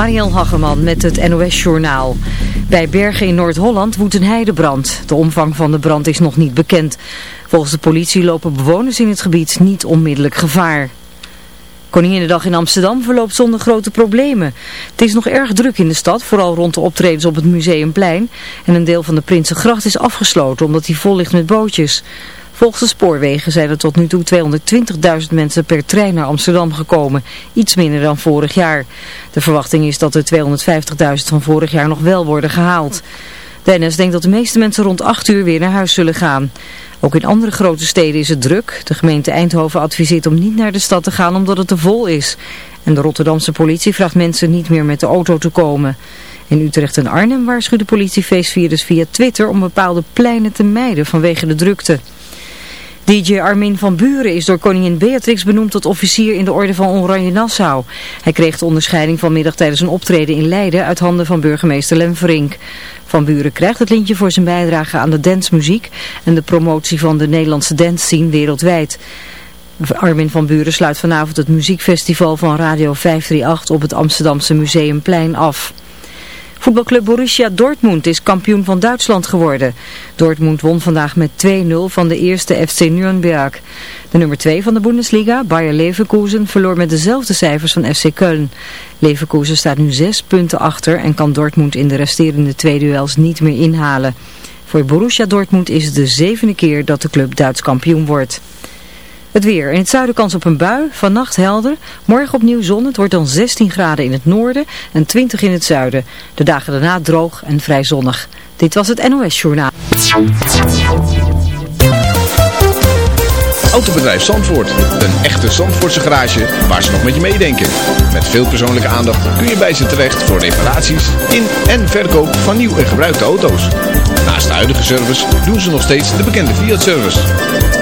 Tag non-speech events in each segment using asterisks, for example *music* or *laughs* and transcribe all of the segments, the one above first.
Mariel Hageman met het NOS Journaal. Bij Bergen in Noord-Holland woedt een heidebrand. De omvang van de brand is nog niet bekend. Volgens de politie lopen bewoners in het gebied niet onmiddellijk gevaar. Koninginnedag in Amsterdam verloopt zonder grote problemen. Het is nog erg druk in de stad, vooral rond de optredens op het Museumplein. En een deel van de Prinsengracht is afgesloten omdat die vol ligt met bootjes. Volgens de spoorwegen zijn er tot nu toe 220.000 mensen per trein naar Amsterdam gekomen. Iets minder dan vorig jaar. De verwachting is dat de 250.000 van vorig jaar nog wel worden gehaald. Dennis denkt dat de meeste mensen rond 8 uur weer naar huis zullen gaan. Ook in andere grote steden is het druk. De gemeente Eindhoven adviseert om niet naar de stad te gaan omdat het te vol is. En de Rotterdamse politie vraagt mensen niet meer met de auto te komen. In Utrecht en Arnhem waarschuwt de politie feestvirus via Twitter om bepaalde pleinen te mijden vanwege de drukte. DJ Armin van Buren is door koningin Beatrix benoemd tot officier in de orde van Oranje Nassau. Hij kreeg de onderscheiding vanmiddag tijdens een optreden in Leiden uit handen van burgemeester Lemverink. Van Buren krijgt het lintje voor zijn bijdrage aan de dancemuziek en de promotie van de Nederlandse dance wereldwijd. Armin van Buren sluit vanavond het muziekfestival van Radio 538 op het Amsterdamse Museumplein af. Voetbalclub Borussia Dortmund is kampioen van Duitsland geworden. Dortmund won vandaag met 2-0 van de eerste FC Nürnberg. De nummer 2 van de Bundesliga, Bayer Leverkusen, verloor met dezelfde cijfers van FC Köln. Leverkusen staat nu 6 punten achter en kan Dortmund in de resterende twee duels niet meer inhalen. Voor Borussia Dortmund is het de zevende keer dat de club Duits kampioen wordt. Het weer. In het zuiden kans op een bui. Vannacht helder. Morgen opnieuw zon. Het wordt dan 16 graden in het noorden en 20 in het zuiden. De dagen daarna droog en vrij zonnig. Dit was het NOS Journaal. Autobedrijf Zandvoort. Een echte Zandvoortse garage waar ze nog met je meedenken. Met veel persoonlijke aandacht kun je bij ze terecht voor reparaties in en verkoop van nieuw en gebruikte auto's. Naast de huidige service doen ze nog steeds de bekende Fiat-service.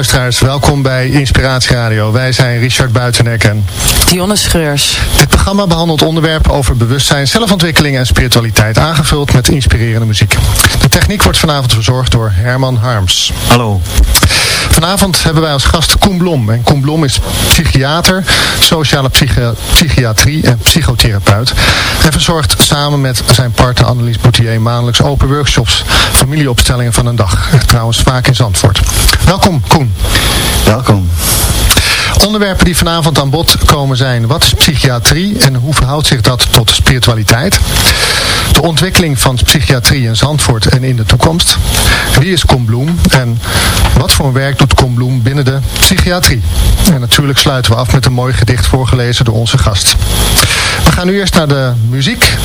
Luisteraars, welkom bij Inspiratie Radio. Wij zijn Richard Buitenek en Dionne Schreurs. Dit programma behandelt onderwerpen over bewustzijn, zelfontwikkeling en spiritualiteit, aangevuld met inspirerende muziek. De techniek wordt vanavond verzorgd door Herman Harms. Hallo. Vanavond hebben wij als gast Koen Blom. En Koen Blom is psychiater, sociale psychi- psychiatrie en psychotherapeut. En verzorgt samen met zijn partner Annelies Boutier maandelijks open workshops, familieopstellingen van een dag. Trouwens vaak in Zandvoort. Welkom Koen. Welkom. Onderwerpen die vanavond aan bod komen zijn, wat is psychiatrie en hoe verhoudt zich dat tot spiritualiteit? De ontwikkeling van psychiatrie in Zandvoort en in de toekomst. Wie is Kom Bloem en wat voor werk doet Kom Bloem binnen de psychiatrie? En natuurlijk sluiten we af met een mooi gedicht voorgelezen door onze gast. We gaan nu eerst naar de muziek.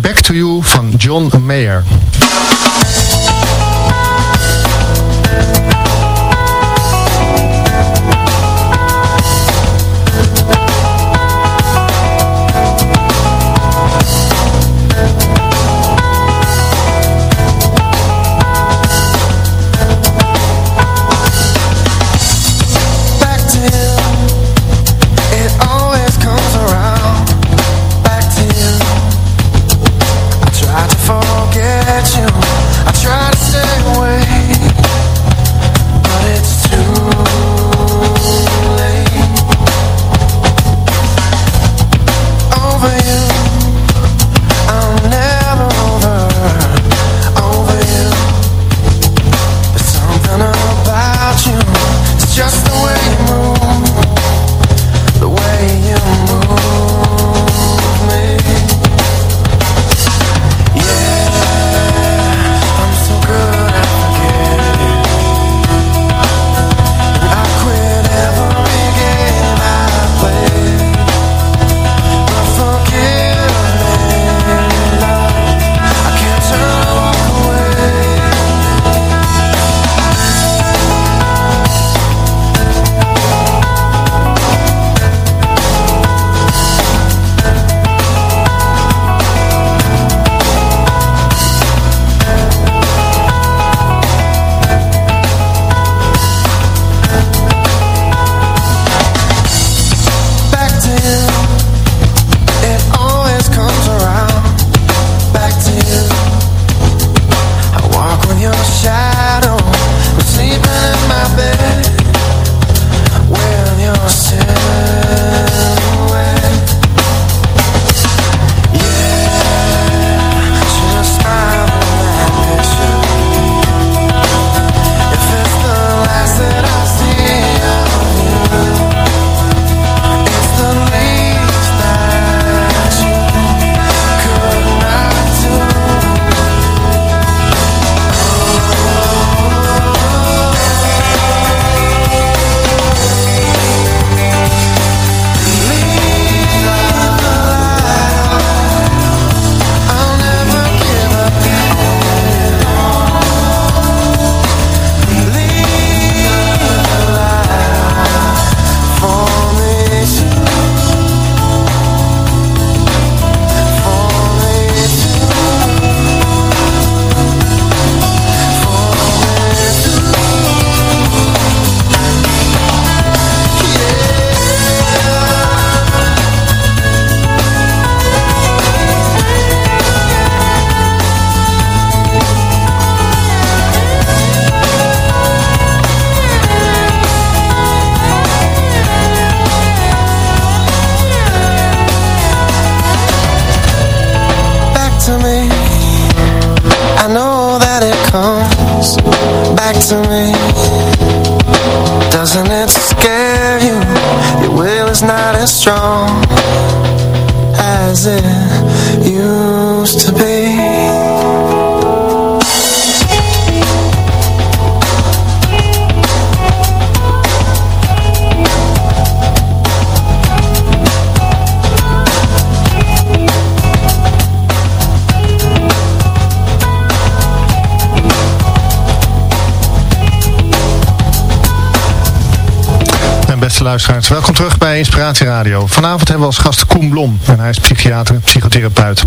Back to You van John Mayer. Luisteraars, welkom terug bij Inspiratie Radio. Vanavond hebben we als gast Koen Blom en hij is psychiater, psychotherapeut.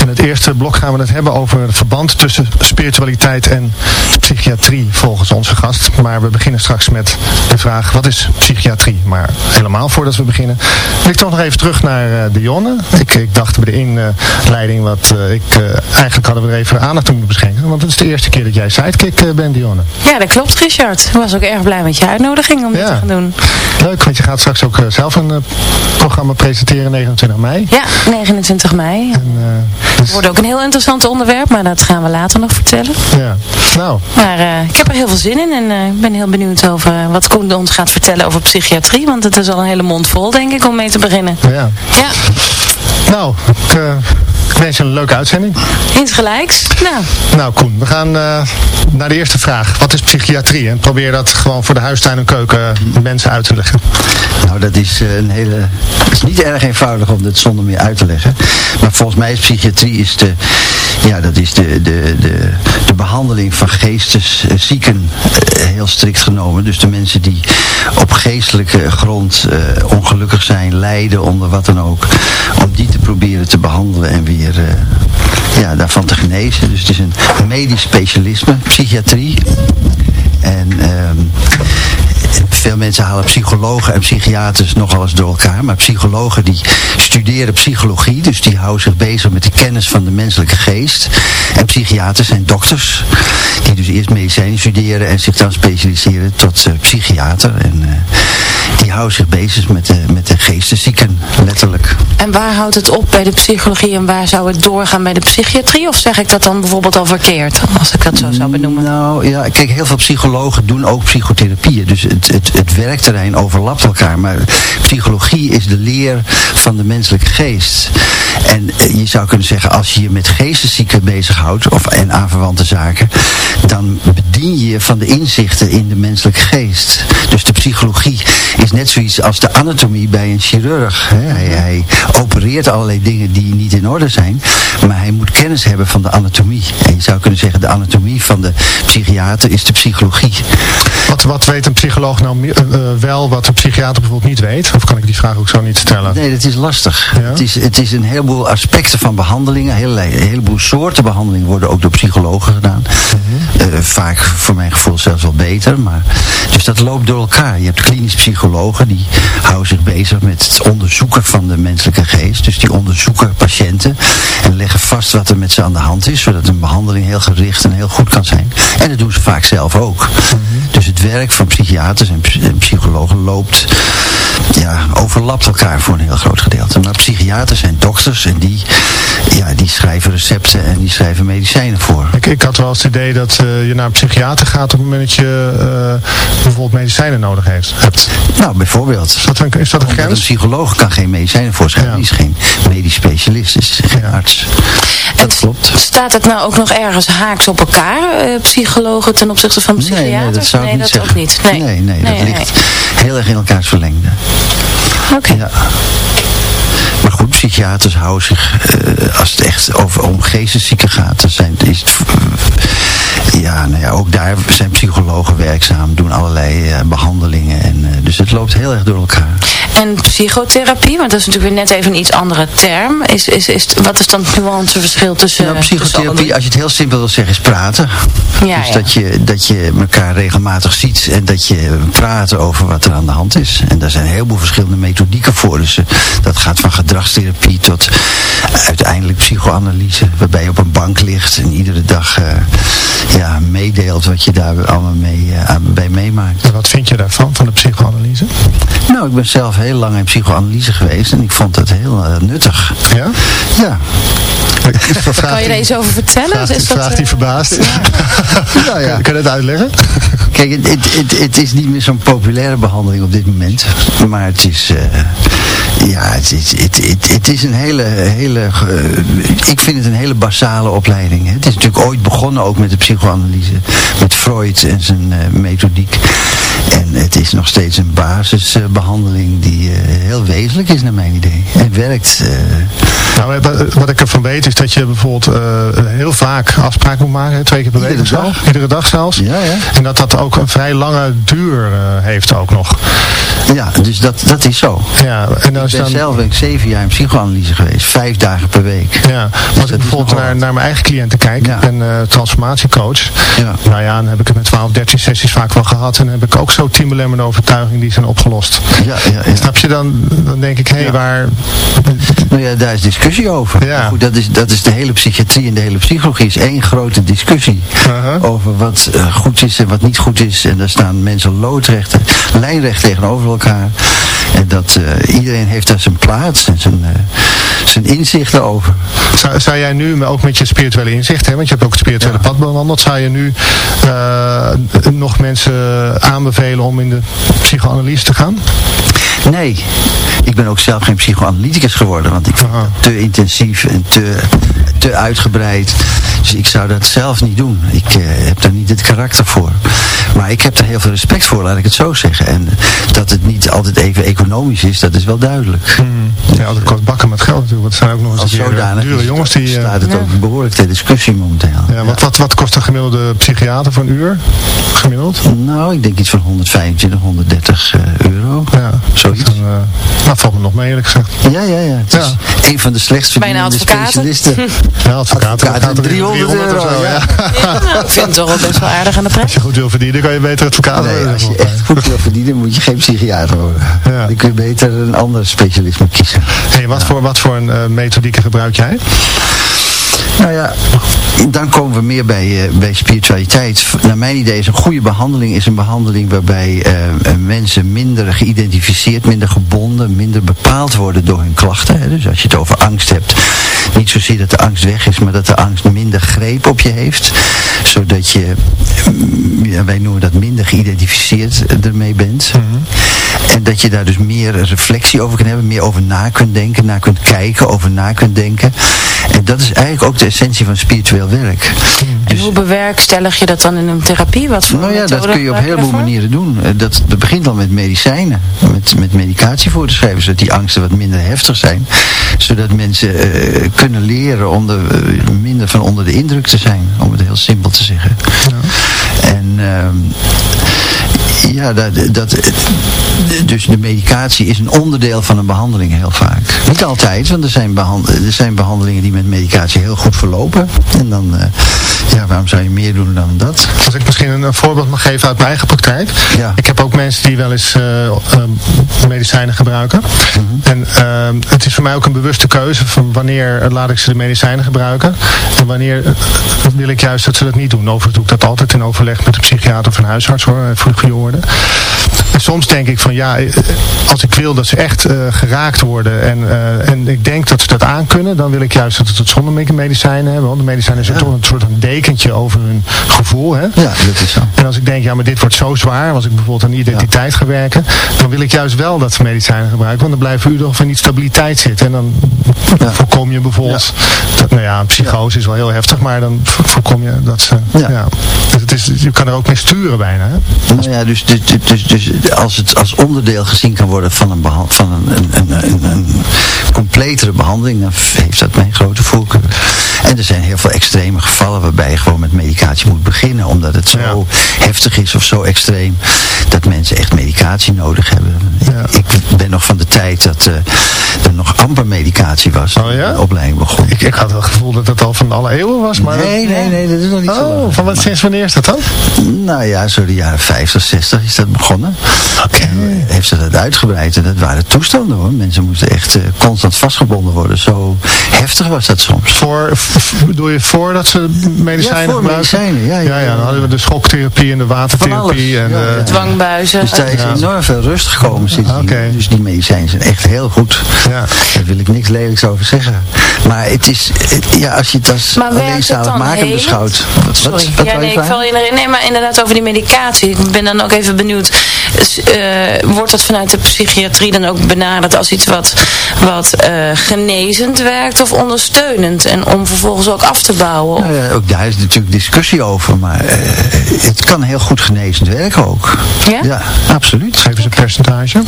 In het eerste blok gaan we het hebben over het verband tussen spiritualiteit en psychiatrie volgens onze gast. Maar we beginnen straks met de vraag, wat is psychiatrie? Maar helemaal voordat we beginnen, wil ik toch nog even terug naar uh, Dionne. Ik, ik dacht bij de inleiding, wat uh, ik, uh, eigenlijk hadden we er even aandacht aan moeten beschenken. Want het is de eerste keer dat jij sidekick bent, Dionne. Ja, dat klopt Richard. Ik was ook erg blij met je uitnodiging om ja. dit te gaan doen. Leuk, want je gaat straks ook zelf een programma presenteren, 29 mei. Ja, 29 mei. En, dus... Het wordt ook een heel interessant onderwerp, maar dat gaan we later nog vertellen. Ja, nou. Maar ik heb er heel veel zin in en ik ben heel benieuwd over wat Koen ons gaat vertellen over psychiatrie. Want het is al een hele mond vol, denk ik, om mee te beginnen. Ja. Ja. Nou, ik, ik wens je een leuke uitzending. Insgelijks. Nou. Nou Koen, we gaan uh, naar de eerste vraag. Wat is psychiatrie? En probeer dat gewoon voor de huistuin en keuken mensen uit te leggen. Nou, dat is uh, een hele... Het is niet erg eenvoudig om dit zonder meer uit te leggen. Maar volgens mij is psychiatrie is de... Ja, dat is de, de, de, de behandeling van geesteszieken heel strikt genomen. Dus de mensen die op geestelijke grond ongelukkig zijn, lijden onder wat dan ook. Om die te proberen te behandelen en weer uh, ja, daarvan te genezen. Dus het is een medisch specialisme, psychiatrie. En um, veel mensen halen psychologen en psychiaters nogal eens door elkaar. Maar psychologen die studeren psychologie. Dus die houden zich bezig met de kennis van de menselijke geest. En psychiaters zijn dokters. Die dus eerst medicijnen studeren en zich dan specialiseren tot uh, psychiater. En uh, die houden zich bezig met de, met de geesteszieken, letterlijk. En waar houdt het op bij de psychologie en waar zou het doorgaan bij de psychiatrie? Of zeg ik dat dan bijvoorbeeld al verkeerd, als ik dat zo zou benoemen? Nou ja, kijk, heel veel psychologen doen ook psychotherapieën. Dus het, het, het werkterrein overlapt elkaar. Maar psychologie is de leer van de menselijke geest. En je zou kunnen zeggen, als je je met geesteszieken bezighoudt, of, en aanverwante zaken, dan bedien je van de inzichten in de menselijke geest. Dus de psychologie is net zoiets als de anatomie bij een chirurg. Hij, hij opereert allerlei dingen die niet in orde zijn, maar hij moet kennis hebben van de anatomie. En je zou kunnen zeggen, de anatomie van de psychiater is de psychologie. Wat, wat weet een psycholoog nou meer, uh, wel wat een psychiater bijvoorbeeld niet weet? Of kan ik die vraag ook zo niet stellen? Nee, dat is lastig. Ja? Het, is, het is een heleboel aspecten van behandelingen. Een heleboel, soorten behandelingen worden ook door psychologen gedaan. -hmm. uh, vaak voor mijn gevoel zelfs wel beter. Maar, dus dat loopt door elkaar. Je hebt klinisch psychologen die houden zich bezig met het onderzoeken van de menselijke geest. Dus die onderzoeken patiënten en leggen vast wat er met ze aan de hand is. Zodat een behandeling heel gericht en heel goed kan zijn. En dat doen ze vaak zelf ook. Mm -hmm. Dus het werk van psychiaters en, en psychologen loopt, ja, overlapt elkaar voor een heel groot gedeelte. Maar psychiaters zijn dokters en die, ja, die schrijven recepten en die schrijven medicijnen voor. Ik, ik had wel eens het idee dat uh, je naar een psychiater gaat op het moment dat je uh, bijvoorbeeld medicijnen nodig heeft, hebt. Nou, bijvoorbeeld. Is dat een, is dat een grens? Een psycholoog kan geen medicijnen voorschrijven. Ja. Die is geen medisch specialist, is geen ja. arts. Dat klopt. Staat het nou ook nog ergens haaks op elkaar, uh, psychologen ten opzichte van psychiaters? Nee, nee dat zou nee, niet dat zeggen. ook niet. Nee, nee, nee, nee dat nee, ligt heel erg in elkaars verlengde. Oké. Okay. Ja. Maar goed, psychiaters houden zich, uh, als het echt over, om geesteszieken gaat, dan zijn, is het, uh, ja, nou ja, ook daar zijn psychologen werkzaam, doen allerlei uh, behandelingen. En, dus het loopt heel erg door elkaar. En psychotherapie, want dat is natuurlijk weer net even een iets andere term. Is, is, is, wat is dan het nuanceverschil tussen... Nou, psychotherapie, tussen als je het heel simpel wil zeggen, is praten. Ja, dus ja. Dat, je, dat je elkaar regelmatig ziet en dat je praat over wat er aan de hand is. En daar zijn een heleboel verschillende methodieken voor. Dus dat gaat van gedragstherapie tot uiteindelijk psychoanalyse. Waarbij je op een bank ligt en iedere dag uh, ja, meedeelt wat je daar allemaal mee, uh, bij meemaakt. En wat vind je daarvan, van de psychoanalyse? Nou, ik ben zelf heel lang in psychoanalyse geweest en ik vond dat heel uh, nuttig. Ja? Ja. *laughs* Kan je er eens over vertellen? Vraagt, is dat, vraagt die verbaasd. Ja. nou, *laughs* ja. Kan je dat uitleggen? Kijk, het, het, het, het is niet meer zo'n populaire behandeling op dit moment. Maar het is... Uh, ja, het is, het, het, het is een hele... hele uh, ik vind het een hele basale opleiding. Hè. Het is natuurlijk ooit begonnen ook met de psychoanalyse. Met Freud en zijn uh, methodiek. En het is nog steeds een basisbehandeling die heel wezenlijk is naar mijn idee. En werkt. Nou, wat ik ervan weet is dat je bijvoorbeeld heel vaak afspraken moet maken. Twee keer per week Iedere of zo. dag. Iedere dag zelfs. Ja, ja. En dat dat ook een vrij lange duur eh, heeft ook nog. Ja, dus dat, dat is zo. Ja, en dan Ik is ben dan... zelf ben ik zeven jaar in psychoanalyse geweest. Vijf dagen per week. Ja, als ik bijvoorbeeld naar, naar mijn eigen cliënten kijk, ik ben eh, transformatiecoach. Ja. Nou ja, dan heb ik het met 12, 13 sessies vaak wel gehad. En dan heb ik ook zo 10 belemmerde overtuigingen die zijn opgelost. Ja, ja, ja. Snap je dan? Dan denk ik, hé, hey, waar... Nou ja, daar is discussie over. Ja. Goed, dat, is, dat is de hele psychiatrie en de hele psychologie is één grote discussie. Uh-huh. Over wat eh, goed is en wat niet goed is. En daar staan mensen loodrecht, lijnrecht tegenover elkaar. En dat eh, iedereen heeft daar zijn plaats en zijn, eh, zijn inzichten over. Zou, zou jij nu, maar ook met je spirituele inzicht, hè, want je hebt ook het spirituele pad bewandeld, zou je nu nog mensen aanbevelen om in de psychoanalyse te gaan? Nee, ik ben ook zelf geen psychoanalyticus geworden, want ik vind Aha. dat te intensief en te, te uitgebreid. Dus ik zou dat zelf niet doen. Ik eh, heb daar niet het karakter voor. Maar ik heb er heel veel respect voor, laat ik het zo zeggen. En dat het niet altijd even economisch is, dat is wel duidelijk. Ja, dat kost bakken met geld natuurlijk, want zijn ook nog eens Als eh, zodanig dure jongens die... eh, staat het ook behoorlijk ter discussie momenteel. ja, wat, wat, wat kost een gemiddelde psychiater voor een uur? Gemiddeld? Nou, ik denk iets van 125, 130 eh, euro. Ja, Zoiets. Dan, eh, nou, valt me nog mee eerlijk gezegd. Ja, ja, ja. Het is een van de slechtst Bijna verdienende advocaten. specialisten. *laughs* Ja, advocaten, Advocaten, gaat er 300 300 of zo, euro, ja. Ja, ik vind het toch wel best wel aardig aan de Als prijs. je goed wil verdienen, kan je beter advocaat Nee, worden. als je echt goed wil verdienen, moet je geen psychiater worden. Ja. Dan kun je beter een ander specialisme kiezen. Hey, wat, voor, wat voor een eh, methodieken gebruik jij? Nou ja, dan komen we meer bij, eh, bij spiritualiteit. Naar mijn idee is een goede behandeling is een behandeling waarbij eh, eh, mensen minder geïdentificeerd, minder gebonden, minder bepaald worden door hun klachten. Hè. Dus als je het over angst hebt, niet zozeer dat de angst weg is, maar dat de angst minder greep op je heeft. Zodat je, mm, ja, wij noemen dat minder geïdentificeerd ermee bent. En dat je daar dus meer reflectie over kunt hebben, meer over na kunt denken, naar kunt kijken, over na kunt denken. En dat is eigenlijk ook de essentie van spiritueel werk. En hoe bewerkstellig je dat dan in een therapie? Wat voor Nou ja, dat kun je op een gebruik heleboel manieren doen. Eh, Dat, dat begint al met medicijnen, met, met medicatie voor te schrijven, zodat die angsten wat minder heftig zijn. Zodat mensen eh, kunnen leren om er eh, minder van onder de indruk te zijn, om het heel simpel te zeggen. En ehm, ja, dat, dat, dus de medicatie is een onderdeel van een behandeling heel vaak. Niet altijd, want er zijn, er zijn behandelingen die met medicatie heel goed verlopen. En dan, eh, ja, waarom zou je meer doen dan dat? Als ik misschien een, een voorbeeld mag geven uit mijn eigen praktijk. Ja. Ik heb ook mensen die wel eens eh, ehm, medicijnen gebruiken. Mhm. En het is voor mij ook een bewuste keuze van wanneer eh, laat ik ze de medicijnen gebruiken. En wanneer eh, wil ik juist dat ze dat niet doen. Overigens doe ik dat altijd in overleg met een psychiater of een huisarts hoor, eh, voor de goede orde. En soms denk ik van ja, eh, als ik wil dat ze echt eh, geraakt worden en, eh, en ik denk dat ze dat aankunnen, dan wil ik juist dat ze het zonder medicijnen hebben. Want de medicijnen zijn toch een soort van dekentje over hun gevoel. Hè? Ja, dat is zo. En als ik denk, ja, maar dit wordt zo zwaar, als ik bijvoorbeeld aan identiteit ga werken, dan wil ik juist wel dat ze medicijnen gebruiken, want dan blijven u nog in die stabiliteit zitten. En dan Ja. voorkom je bijvoorbeeld, dat, nou ja, een psychose is wel heel heftig, maar dan vo- voorkom je dat ze, ja. Ja. Dus het is, je kan er ook mee sturen bijna. Hè? Nou ja, dus, dus, dus, dus, als het als onderdeel gezien kan worden van een, van een, een, een, een completere behandeling, dan heeft dat mijn grote voorkeur. En er zijn heel veel extreme gevallen waarbij je gewoon met medicatie moet beginnen, omdat het zo heftig is of zo extreem, dat mensen echt medicatie nodig hebben. Ja. Ik, ben nog van de tijd dat eh, er nog amper medicatie was Oh ja? de opleiding begon. Ik, ik had het gevoel dat het al van alle eeuwen was, maar... nee, nee, nee, dat is nog niet zo Oh, lang. van wat, sinds wanneer is dat dan? Nou ja, zo de jaren 50, 60 is dat begonnen. Oké. En heeft ze dat uitgebreid en dat waren toestanden hoor. Mensen moesten echt eh, constant vastgebonden worden. Zo heftig was dat soms. Voor, bedoel je voordat ze medicijnen Ja, voor gebruikten? medicijnen, ja, ja, ja, ja. dan hadden we de schoktherapie en de watertherapie. En, Ja, eh, ja. Dwangbuizen. Dus daar is Ja. enorm veel rust gekomen sindsdien. Oké. Dus die medicijnen zijn echt heel goed. Ja. Daar wil ik niks lelijks over zeggen. Maar het is, het- ja, als je het als Maar werkt alleen het dan maken beschouwt. Wat, Sorry. Wat, wat ja, nee, ik val je erin. Nee, maar inderdaad over die medicatie. Ik ben dan ook even benieuwd. Eh, wordt dat vanuit de psychiatrie dan ook benaderd als iets wat, wat eh, genezend werkt of ondersteunend? En om vervolgens ook af te bouwen? Nou ja, ook daar is natuurlijk discussie over, maar eh, het kan heel goed genezend werken ook. Ja? Ja, absoluut. Geef eens een percentage.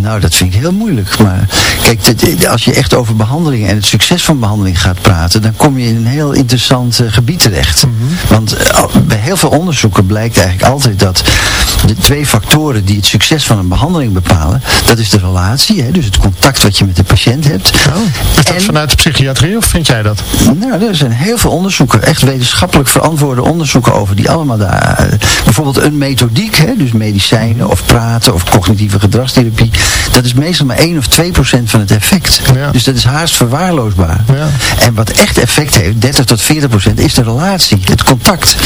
Nou, dat vind ik heel moeilijk. Maar kijk, als je echt over behandeling en het succes van behandeling gaat praten, dan kom je in een heel interessant gebied terecht. Want eh, al- bij heel veel onderzoeken blijkt eigenlijk altijd dat de twee factoren die het succes van een behandeling bepalen, dat is de relatie, hè, dus het contact wat je met de patiënt hebt. Oh, is dat En- vanuit de psychiatrie of vind jij dat? Nou, er zijn heel veel onderzoeken, echt wetenschappelijk verantwoorde onderzoeken over, die allemaal daar, bijvoorbeeld een methodiek, hè, dus medicijnen of praten of cognitieve gedragstherapie, dat is meestal maar 1 of 2 procent van het effect. Ja. Dus dat is haast verwaarloosbaar. Ja. En wat echt effect heeft, 30 tot 40 procent, is de relatie, het contact.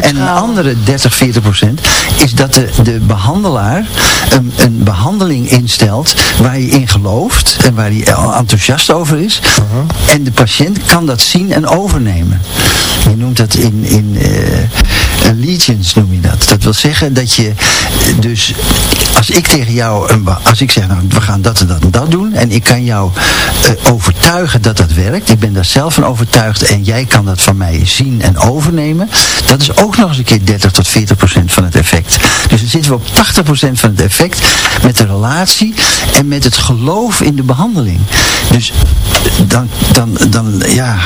En een andere 30, 40 procent is dat de, de behandelaar een, een behandeling instelt waar je in gelooft en waar hij enthousiast over is. En de patiënt kan dat zien en overnemen. Je noemt dat in, in eh, allegiance noem je dat. Dat wil zeggen dat je eh, dus als ik tegen jou, een, be- als ik zeg nou we gaan dat en dat en dat doen en ik kan jou eh, overtuigen dat dat werkt. Ik ben daar zelf van overtuigd en jij kan dat van mij zien en overnemen. Dat is ook nog eens een keer 30 tot 40 procent van het effect. Dus dan zitten we op 80 procent van het effect met de relatie en met het geloof in de behandeling. Dus dan, dan, dan ja,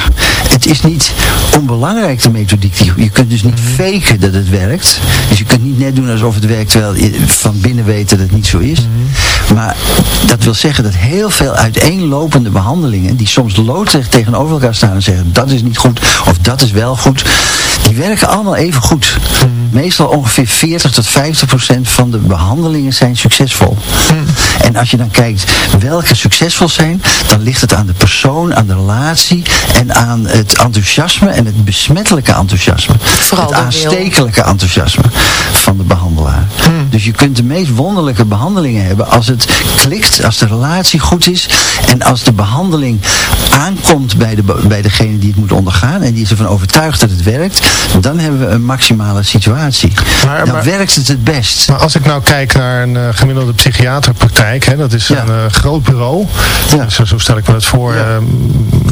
het is niet onbelangrijk de methodiek. Die- Je kunt dus niet faken dat het werkt. Dus je kunt niet net doen alsof het werkt terwijl je van binnen weet dat het niet zo is. Maar dat wil zeggen dat heel veel uiteenlopende behandelingen, die soms loodrecht tegenover elkaar staan en zeggen dat is niet goed of dat is wel goed, die werken allemaal even goed. Meestal ongeveer 40 tot 50 procent van de behandelingen zijn succesvol. En als je dan kijkt welke succesvol zijn, dan ligt het aan de persoon, aan de relatie en aan het enthousiasme en het besmettelijke enthousiasme. Vooral het aanstekelijke enthousiasme van de behandelaar. Dus je kunt de meest wonderlijke behandelingen hebben als het klikt, als de relatie goed is en als de behandeling aankomt bij, de, bij degene die het moet ondergaan en die is ervan overtuigd dat het werkt, dan hebben we een maximale situatie. Maar- dan maar- werkt het het best. Maar als ik nou kijk naar een eh, gemiddelde psychiaterpraktijk, hè, dat is Ja. een eh, groot bureau. Ja. Zo, zo stel ik me dat voor. Ja. eh,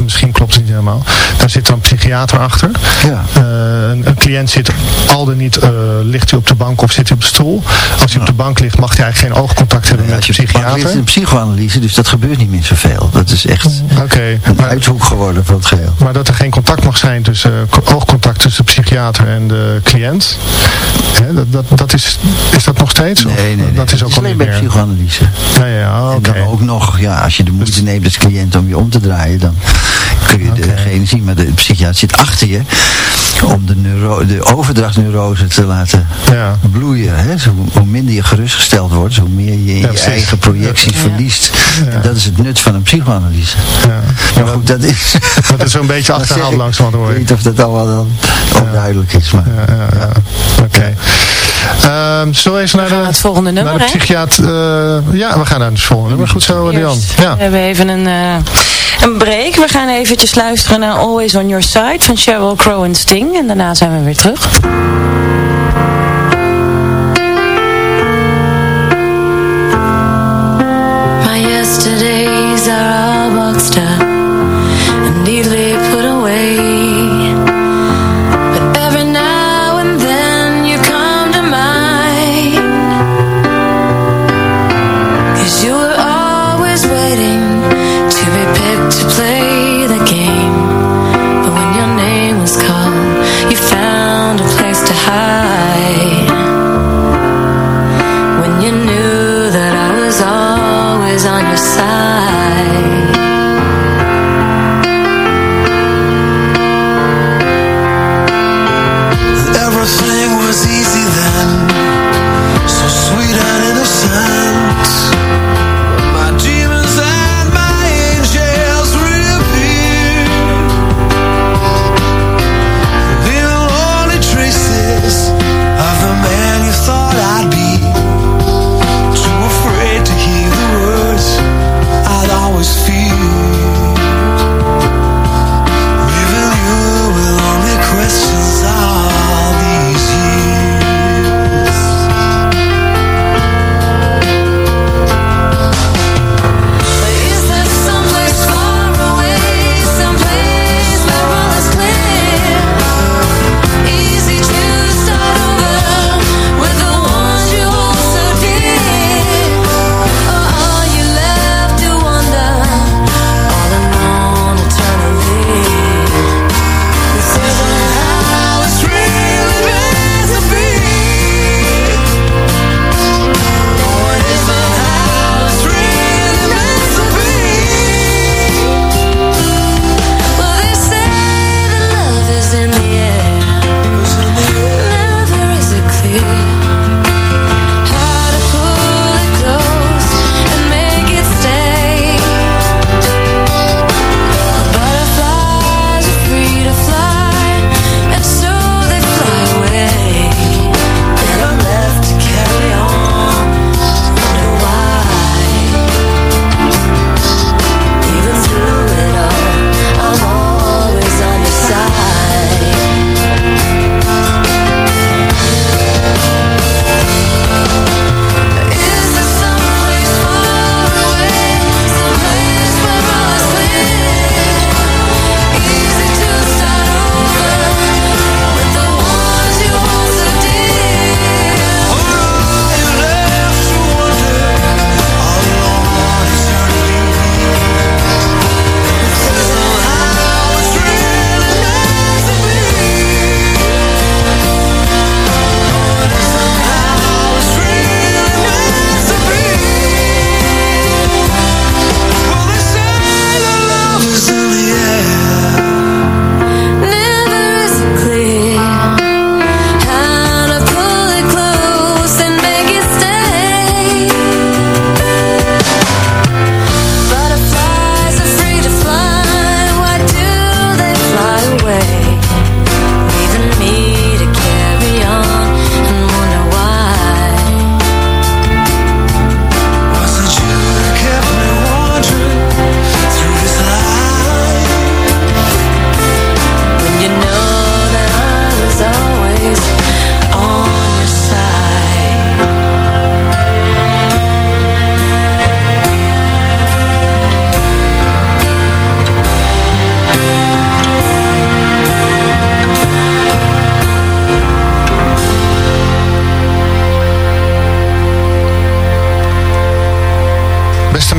misschien klopt het niet helemaal. Daar zit dan een psychiater achter. Ja. Eh, een, een cliënt zit al dan niet, eh, ligt hij op de bank of zit hij op de stoel. Als hij op de bank ligt mag hij eigenlijk geen oogcontact hebben met de psychiater. in een psychoanalyse, dus dat gebeurt niet meer zoveel. Dat is echt Oké, een maar, uithoek geworden van het geheel. maar dat er geen contact mag zijn tussen, eh, oogcontact tussen de psychiater en de cliënt. Dat, dat, dat is, is dat nog steeds? Nee, nee, nee. Dat is ook alleen bij meer. psychoanalyse. Ja, ja, En dan ook nog, ja, als je de moeite neemt als cliënt om je om te draaien, dan kun je Oké. degene zien. Maar de psychiater zit achter je om de, neuro de overdrachtneurose te laten Ja. bloeien. Hè? Zo, hoe minder je gerustgesteld wordt, hoe meer je in Ja, je eigen projectie verliest. En dat is het nut van een psychoanalyse. Ja. Maar goed, dat is... Dat is zo'n beetje *laughs* achterhaald langzamerhand hoor Ik ik. weet niet of dat allemaal dan onduidelijk is. Maar, Ja, ja, ja. Oké. Ehm, zullen we eens naar, de, naar het volgende naar nummer, de hè? psychiater... eh, ja, we gaan naar het volgende nummer. Goed zo, Dian. Ja. We hebben even een, eh, een break. We gaan eventjes luisteren naar Always On Your Side van Sheryl Crow en Sting. En daarna zijn we weer terug.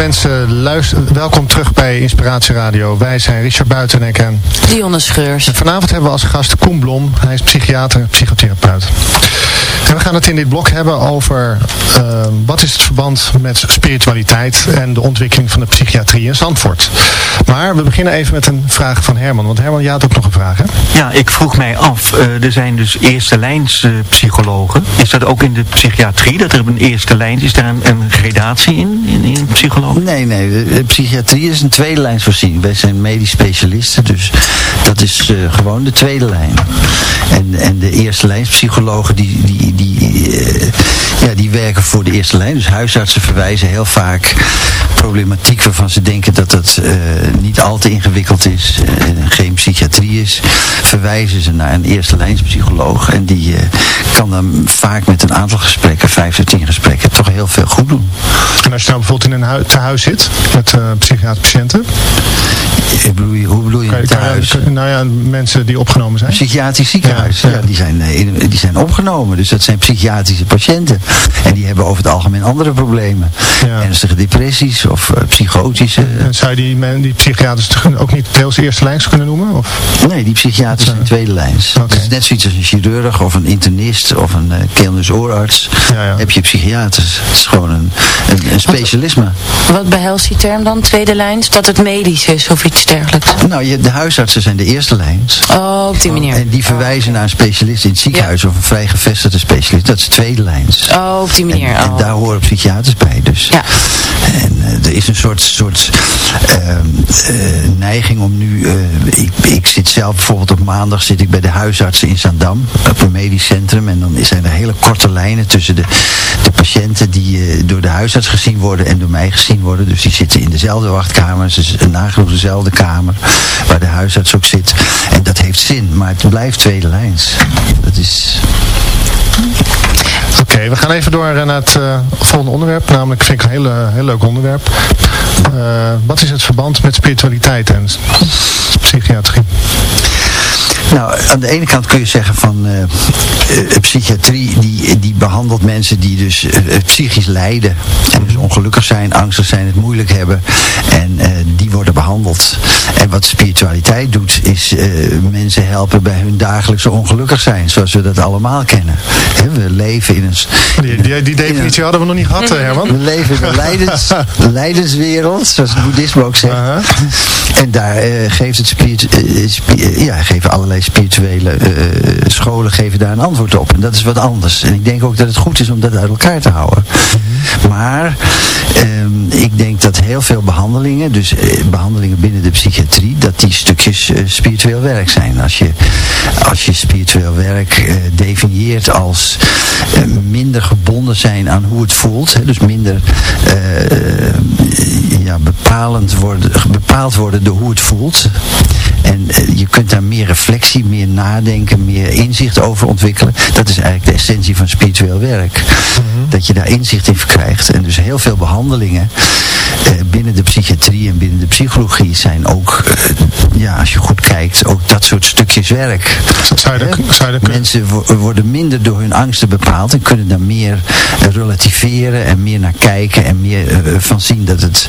Mensen, luister, welkom terug bij Inspiratie Radio. Wij zijn Richard Buitenek en... Dionne Scheurs. En vanavond hebben we als gast Koen Blom. Hij is psychiater en psychotherapeut. En we gaan het in dit blok hebben over uh, wat is het verband met spiritualiteit en de ontwikkeling van de psychiatrie in Zandvoort. Maar we beginnen even met een vraag van Herman. Want Herman, jij had ook nog een vraag, hè? Ja, ik vroeg mij af, uh, er zijn dus eerste lijns uh, psychologen. Is dat ook in de psychiatrie, dat er een eerste lijn, is daar een, een gradatie in, in, in psycholoog? Nee, nee, de, de psychiatrie is een tweede lijnsvoorziening. Wij zijn medisch specialisten, dus dat is uh, gewoon de tweede lijn. En, en de eerste lijnspsychologen die, die, die, uh, ja, die werken voor de eerste lijn. Dus huisartsen verwijzen heel vaak problematiek waarvan ze denken dat het uh, niet al te ingewikkeld is en geen psychiatrie is. Verwijzen ze naar een eerste lijnspsycholoog. En die kan dan vaak met een aantal gesprekken, vijf tot tien gesprekken, toch heel veel goed doen. En als je nou bijvoorbeeld in een hu tehuis zit met uh, psychiaterpatiënten? Bedoel, hoe bedoel je kan, een tehuis? Kan, nou ja, mensen die opgenomen zijn. Psychiatrisch ziekenhuis, ja, ja. ja die, zijn, die zijn opgenomen. Dus dat zijn psychiatrische patiënten. En die hebben over het algemeen andere problemen. Ja. Ernstige depressies of uh, psychotische. En zou je die, die psychiaters ook niet deels eerste lijns kunnen noemen? Of? Nee, die psychiaters zijn tweede lijns. Okay. is net zoiets als een chirurg of een internist of een uh, keelneus-oorarts. Heb je psychiaters. Het is gewoon een, een, een specialisme. Wat, wat behelst die term dan, tweede lijns? Dat het medisch is of iets dergelijks? Nou, je, de huisartsen zijn de eerste lijns. Oh, op die manier. En die verwijzen naar een specialist in het ziekenhuis ja. of een vrij gevestigde specialist. Dat is tweede lijns. Oh, op die manier. En, en oh. daar horen psychiaters bij. Dus. Ja. En uh, er is een soort, soort uh, neiging om nu... ik, ik zit zelf bijvoorbeeld op maandag zit ik bij de huisartsen in Zandam. Op een medisch centrum. En dan zijn er hele korte lijnen tussen de, de patiënten die door de huisarts gezien worden en door mij gezien worden. Dus die zitten in dezelfde wachtkamer. Ze nagenoeg dezelfde kamer waar de huisarts ook zit. En dat heeft zin, maar het blijft tweede lijns. Dat is... Oké, we gaan even door naar het uh, volgende onderwerp. Namelijk, vind ik een heel, heel leuk onderwerp. Uh, wat is het verband met spiritualiteit en psychiatrie? Nou, aan de ene kant kun je zeggen van uh, uh, psychiatrie die, die behandelt mensen die dus uh, psychisch lijden. En dus ongelukkig zijn, angstig zijn, het moeilijk hebben. En die worden behandeld. En wat spiritualiteit doet is mensen helpen bij hun dagelijkse ongelukkig zijn. Zoals we dat allemaal kennen. He, we leven in een... Die, die, die definitie een, hadden we nog niet gehad, *laughs* Herman. We leven in een leidens, *laughs* leidenswereld, zoals het boeddhisme ook zegt. -huh. En daar geeft het spirit, ja, geven allerlei spirituele uh, scholen geven daar een antwoord op. En dat is wat anders. En ik denk ook dat het goed is om dat uit elkaar te houden. Maar um, ik denk dat heel veel behandelingen, dus uh, behandelingen binnen de psychiatrie, dat die stukjes uh, spiritueel werk zijn. Als je, als je spiritueel werk definieert als minder gebonden zijn aan hoe het voelt, hè, dus minder ja, bepalend worden, bepaald worden door hoe het voelt. En je kunt daar meer reflectie, meer nadenken, meer inzicht over ontwikkelen. Dat is eigenlijk de essentie van spiritueel werk. Mm -hmm. Dat je daar inzicht in verkrijgt. En dus heel veel behandelingen eh, binnen de psychiatrie en binnen de psychologie zijn ook, eh, ja, als je goed kijkt, ook dat soort stukjes werk. Zou je dat, zou je dat Mensen wo worden minder door hun angsten bepaald en kunnen daar meer relativeren en meer naar kijken en meer uh, van zien dat het,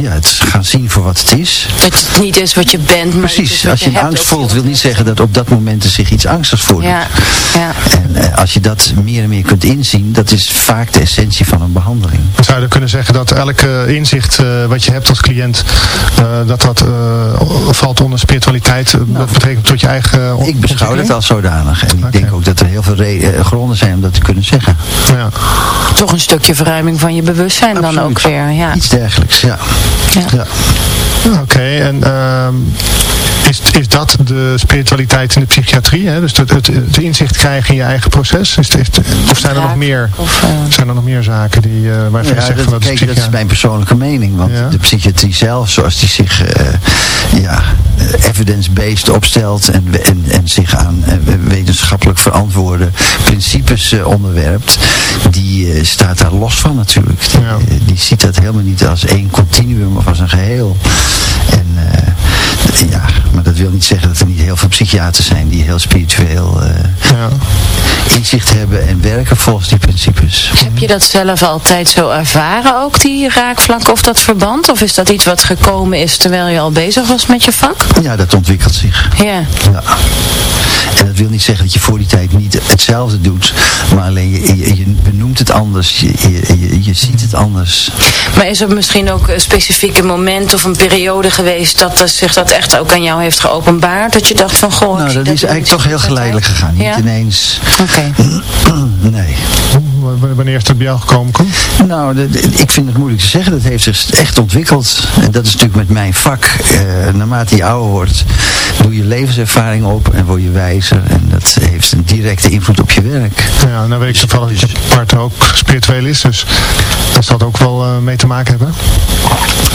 ja, het gaan zien voor wat het is. Dat het niet is wat je bent, Precies, als je, je angst voelt, wil niet zeggen dat op dat moment er zich iets angstigs voordoet. Ja, ja. En uh, als je dat meer en meer kunt inzien, dat is vaak de essentie van een behandeling. Zou je kunnen zeggen dat elke inzicht uh, wat je hebt als cliënt, uh, dat dat valt onder spiritualiteit, nou, dat betekent tot je eigen Ik beschouw het als zodanig. En ik denk ook dat er heel veel gronden zijn om dat te kunnen zeggen. Ja. Toch een stukje verruiming van je bewustzijn Absoluut. dan ook weer. Ja. Iets dergelijks, ja. ja. ja. Oké, okay, en uh, is, is dat de spiritualiteit in de psychiatrie? Hè? Dus het, het, het inzicht krijgen in je eigen proces? Is, is, of zijn er nog meer, of, uh... zijn er nog meer zaken die, uh, waarvan ja, je zegt dat, van dat kijk, is dat is mijn persoonlijke mening. Want ja? de psychiatrie zelf, zoals die zich ja, evidence-based opstelt en, en, en zich aan wetenschappelijk verantwoorde principes onderwerpt, die staat daar los van natuurlijk. Die, ja. die ziet dat helemaal niet als één continuum of als een geheel. En ja, maar dat wil niet zeggen dat er niet heel veel psychiaters zijn die heel spiritueel uh, ja. Inzicht hebben en werken volgens die principes. Heb je dat zelf altijd zo ervaren ook, die raakvlak of dat verband? Of is dat iets wat gekomen is terwijl je al bezig was met je vak? Ja, dat ontwikkelt zich. Ja. ja. En dat wil niet zeggen dat je voor die tijd niet hetzelfde doet, maar alleen je, je, je benoemt het anders, je, je, je, ziet het anders. Maar is er misschien ook een specifieke moment of een periode geweest dat zich dat echt ook aan jou heeft geopenbaard? Dat je dacht van, goh... Nou, dat, is eigenlijk toch heel geleidelijk gegaan. Niet ineens... Oké. Nee. Wanneer is het bij jou gekomen, Koen? Nou, ik vind het moeilijk te zeggen. Dat heeft zich echt ontwikkeld. En dat is natuurlijk met mijn vak. Uh, naarmate je ouder wordt, doe je levenservaring op en word je wijzer. En dat heeft een directe invloed op je werk. Ja, nou weet ik toevallig dat je partner ook spiritueel is. Dus daar zal ook wel uh, mee te maken hebben.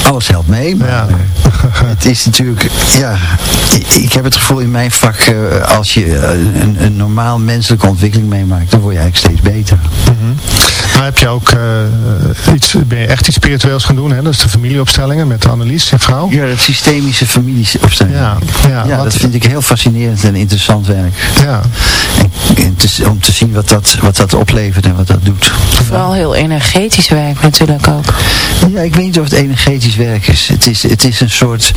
Alles helpt mee, maar ja. *laughs* het is natuurlijk, ja, ik heb het gevoel in mijn vak, uh, als je een, een, normaal menselijke ontwikkeling meemaakt, dan word je eigenlijk steeds beter. Mm -hmm. Nou heb je ook uh, iets, ben je echt iets spiritueels gaan doen, hè? dat is de familieopstellingen met Annelies, je vrouw. Ja, het systemische familieopstellingen. Ja, ja, ja dat vind ik heel fascinerend en interessant werk. Ja. En, en te, om te zien wat dat, wat dat oplevert en wat dat doet. Vooral heel energetisch werk natuurlijk ook. Ja, ik weet niet of het energetisch werk is. Het is, het is een soort...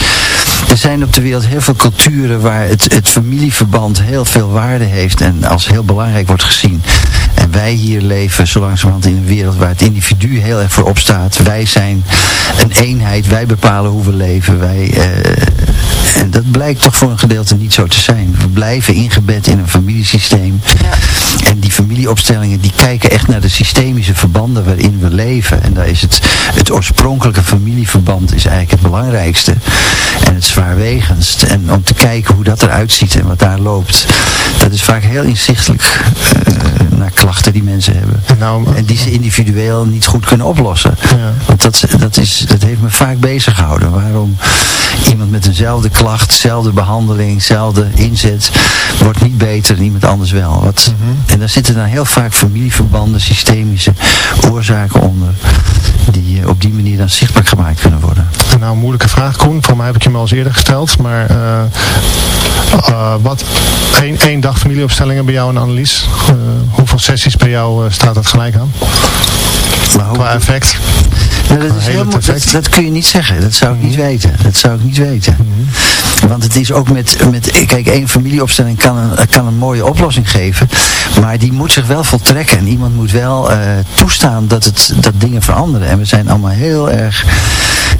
Er zijn op de wereld heel veel culturen waar het, het familieverband heel veel waarde heeft en als heel belangrijk wordt gezien. En wij hier leven zo langzamerhand in een wereld waar het individu heel erg voor opstaat. Wij zijn een eenheid, wij bepalen hoe we leven. Wij, uh, en dat blijkt toch voor een gedeelte niet zo te zijn. We blijven ingebed in een familiesysteem. Ja. Die familieopstellingen die kijken echt naar de systemische verbanden waarin we leven. En daar is het, het oorspronkelijke familieverband is eigenlijk het belangrijkste. En het zwaarwegendst. En om te kijken hoe dat eruit ziet en wat daar loopt. Dat is vaak heel inzichtelijk naar klachten die mensen hebben. En, nou, en die ze individueel niet goed kunnen oplossen. Ja. Want dat, dat, is, dat heeft me vaak bezig gehouden. Waarom iemand met eenzelfde klacht, dezelfde behandeling, dezelfde inzet, wordt niet beter en iemand anders wel. Wat, mm -hmm. En daar zitten dan heel vaak familieverbanden, systemische oorzaken onder, die op die manier dan zichtbaar gemaakt kunnen worden. En nou, een moeilijke vraag, Koen. Voor mij heb ik je hem al eens eerder gesteld. Maar uh, uh, wat, één, één dag familieopstellingen bij jou en Annelies. hoeveel sessies bij jou staat dat gelijk aan? Maar Qua effect? Ja, dat, is heel dat, dat, kun je niet zeggen. Dat zou ik niet weten. Dat zou ik niet weten. Mm -hmm. Want het is ook met, met... Kijk, één familieopstelling kan een, kan een mooie oplossing geven. Maar die moet zich wel voltrekken. En iemand moet wel uh, toestaan dat, het, dat dingen veranderen. En we zijn allemaal heel erg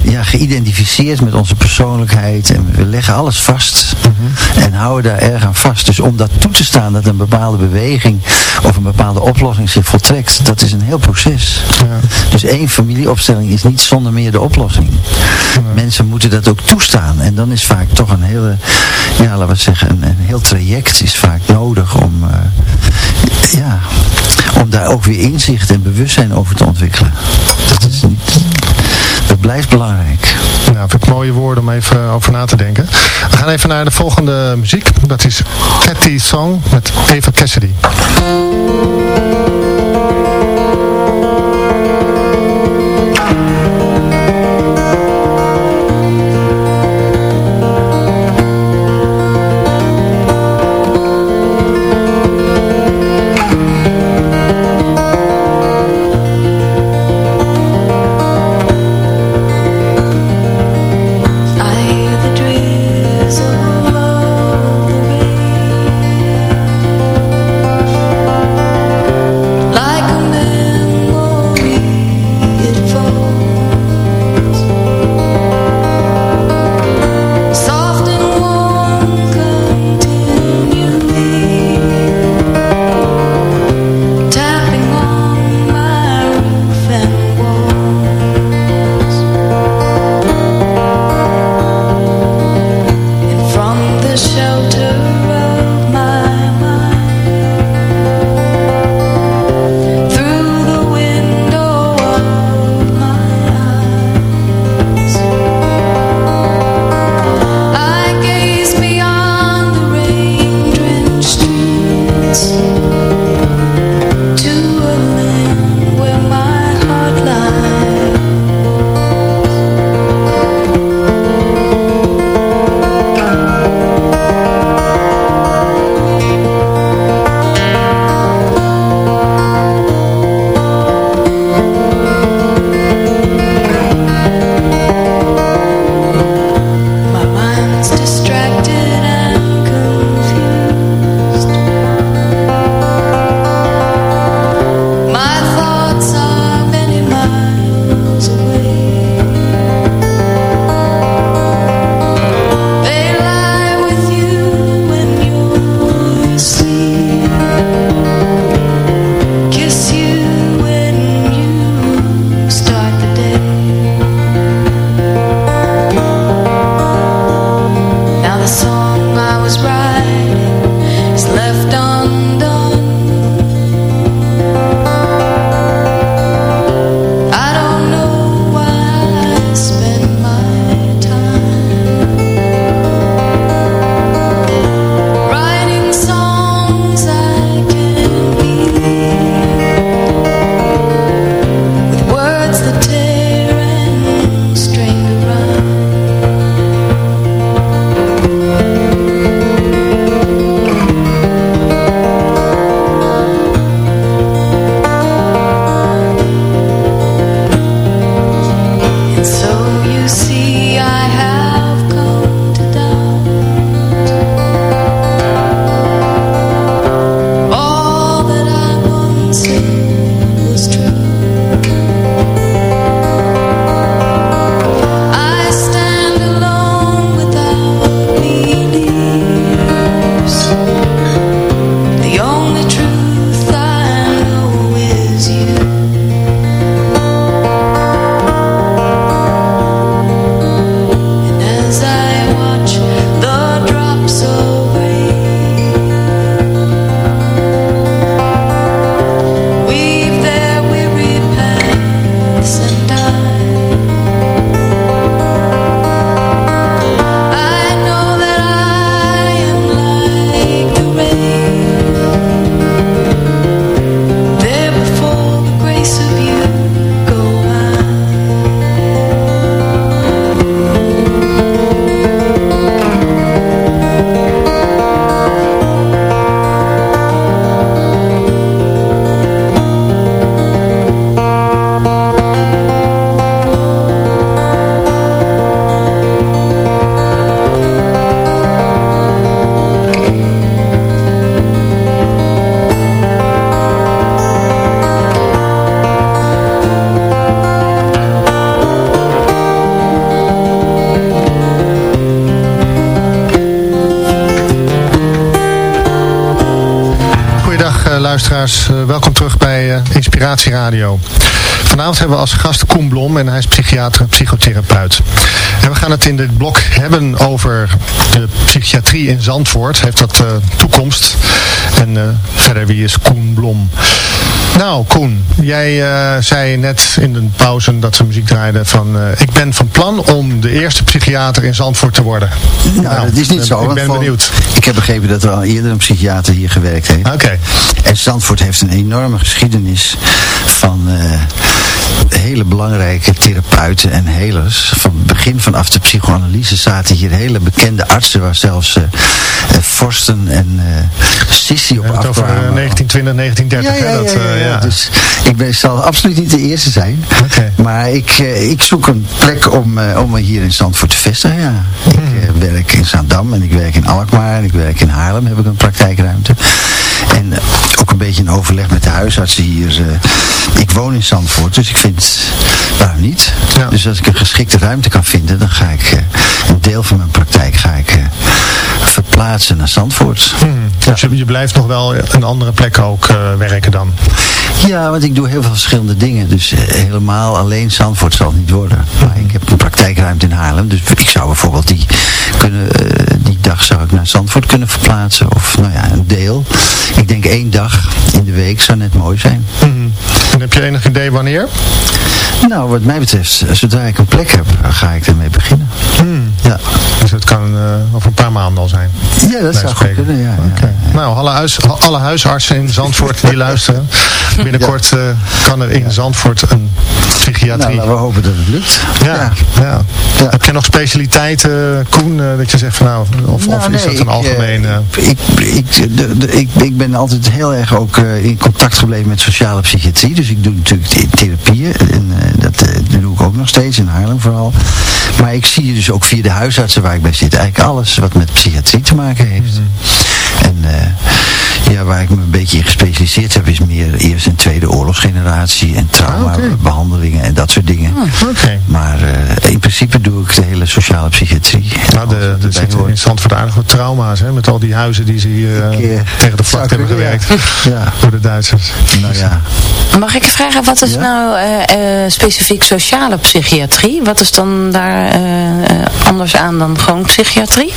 ja, geïdentificeerd met onze persoonlijkheid. En we leggen alles vast. Mm -hmm. En houden daar erg aan vast. Dus om dat toe te staan dat een bepaalde beweging of een bepaalde oplossing zich voltrekt. Dat is een heel proces. Ja. Dus één familieopstelling is niet zonder meer de oplossing. Mensen moeten dat ook toestaan. En dan is vaak toch een hele, ja, laten we zeggen, een, een heel traject is vaak nodig om, uh, ja, om daar ook weer inzicht en bewustzijn over te ontwikkelen. Dat is niet, blijft belangrijk. Nou, vind ik mooie woorden om even over na te denken. We gaan even naar de volgende muziek. Dat is Cathy Song met Eva Cassidy. Vanavond hebben we als gast Koen Blom en hij is psychiater en psychotherapeut. En we gaan het in dit blok hebben over de psychiatrie in Zandvoort. Heeft dat uh, toekomst? En verder, wie is Koen Blom? Nou, Koen, jij zei net in de pauze dat ze muziek draaiden van... ik ben van plan om de eerste psychiater in Zandvoort te worden. Nou, nou dat is niet zo. Ik ben benieuwd. Ik heb begrepen dat er al eerder een psychiater hier gewerkt heeft. Oké. En Zandvoort heeft een enorme geschiedenis van uh, hele belangrijke therapeuten en helers. Van begin vanaf de psychoanalyse zaten hier hele bekende artsen, waar zelfs uh, Forsten en uh, Sissi op afkwamen. Over 1920, 1930. Ja, ja, dat, ja, ja, Dus ik ben, zal absoluut niet de eerste zijn. Okay. Maar ik, ik zoek een plek om, om me hier in Zandvoort te vestigen, ja. Hmm. Werk in Zaandam en ik werk in Alkmaar en ik werk in Haarlem, heb ik een praktijkruimte. En ook een beetje in overleg met de huisartsen hier. Uh, ik woon in Zandvoort, dus ik vind, waarom niet? Ja. Dus als ik een geschikte ruimte kan vinden, dan ga ik een deel van mijn praktijk ga ik, verplaatsen naar Zandvoort. Hmm. Ja. Dus je, je, blijft nog wel een andere plek ook werken dan? Ja, want ik doe heel veel verschillende dingen. Dus helemaal alleen Zandvoort zal het niet worden. Maar ik heb een praktijkruimte in Haarlem. Dus ik zou bijvoorbeeld die, kunnen, die dag zou ik naar Zandvoort kunnen verplaatsen. Of nou ja, een deel. Ik denk één dag in de week zou net mooi zijn. Mm En heb je enig idee wanneer? Nou, wat mij betreft, zodra ik een plek heb, ga ik ermee beginnen. Hmm. Ja. Dus dat kan uh, over een paar maanden al zijn? Ja, dat zou goed kunnen, ja. Okay. ja. Nou, alle, huis, alle huisartsen in Zandvoort die *laughs* luisteren. Binnenkort uh, kan er in Zandvoort een psychiatrie. Nou, we hopen dat het lukt. Ja, ja. Heb je nog specialiteiten, Koen, uh, dat je zegt van nou, of, nou, of is nee, dat een algemeen... Ik, ik, de, de, ik, ik ben altijd heel erg ook in contact gebleven met sociale psychiatrie. Dus ik doe natuurlijk therapieën. En dat, dat doe ik ook nog steeds, in Haarlem vooral. Maar ik zie dus ook via de huisartsen waar ik bij zit, eigenlijk alles wat met psychiatrie te maken heeft. Mm -hmm. En uh, ja, waar ik me een beetje in gespecialiseerd heb, is meer eerste en tweede oorlogsgeneratie en traumabehandelingen ah, okay. en dat soort dingen. Ah, okay. Maar uh, in principe doe ik de hele sociale psychiatrie. Nou, de, de zit in Zandvoort aardig wat trauma's, hè, met al die huizen die ze hier uh, tegen de vlakte hebben gewerkt. Ja. Door de Duitsers. Nou ja. Mag ik vragen, wat is ja? nou specifiek sociale psychiatrie? Wat is dan daar anders aan dan gewoon psychiatrie?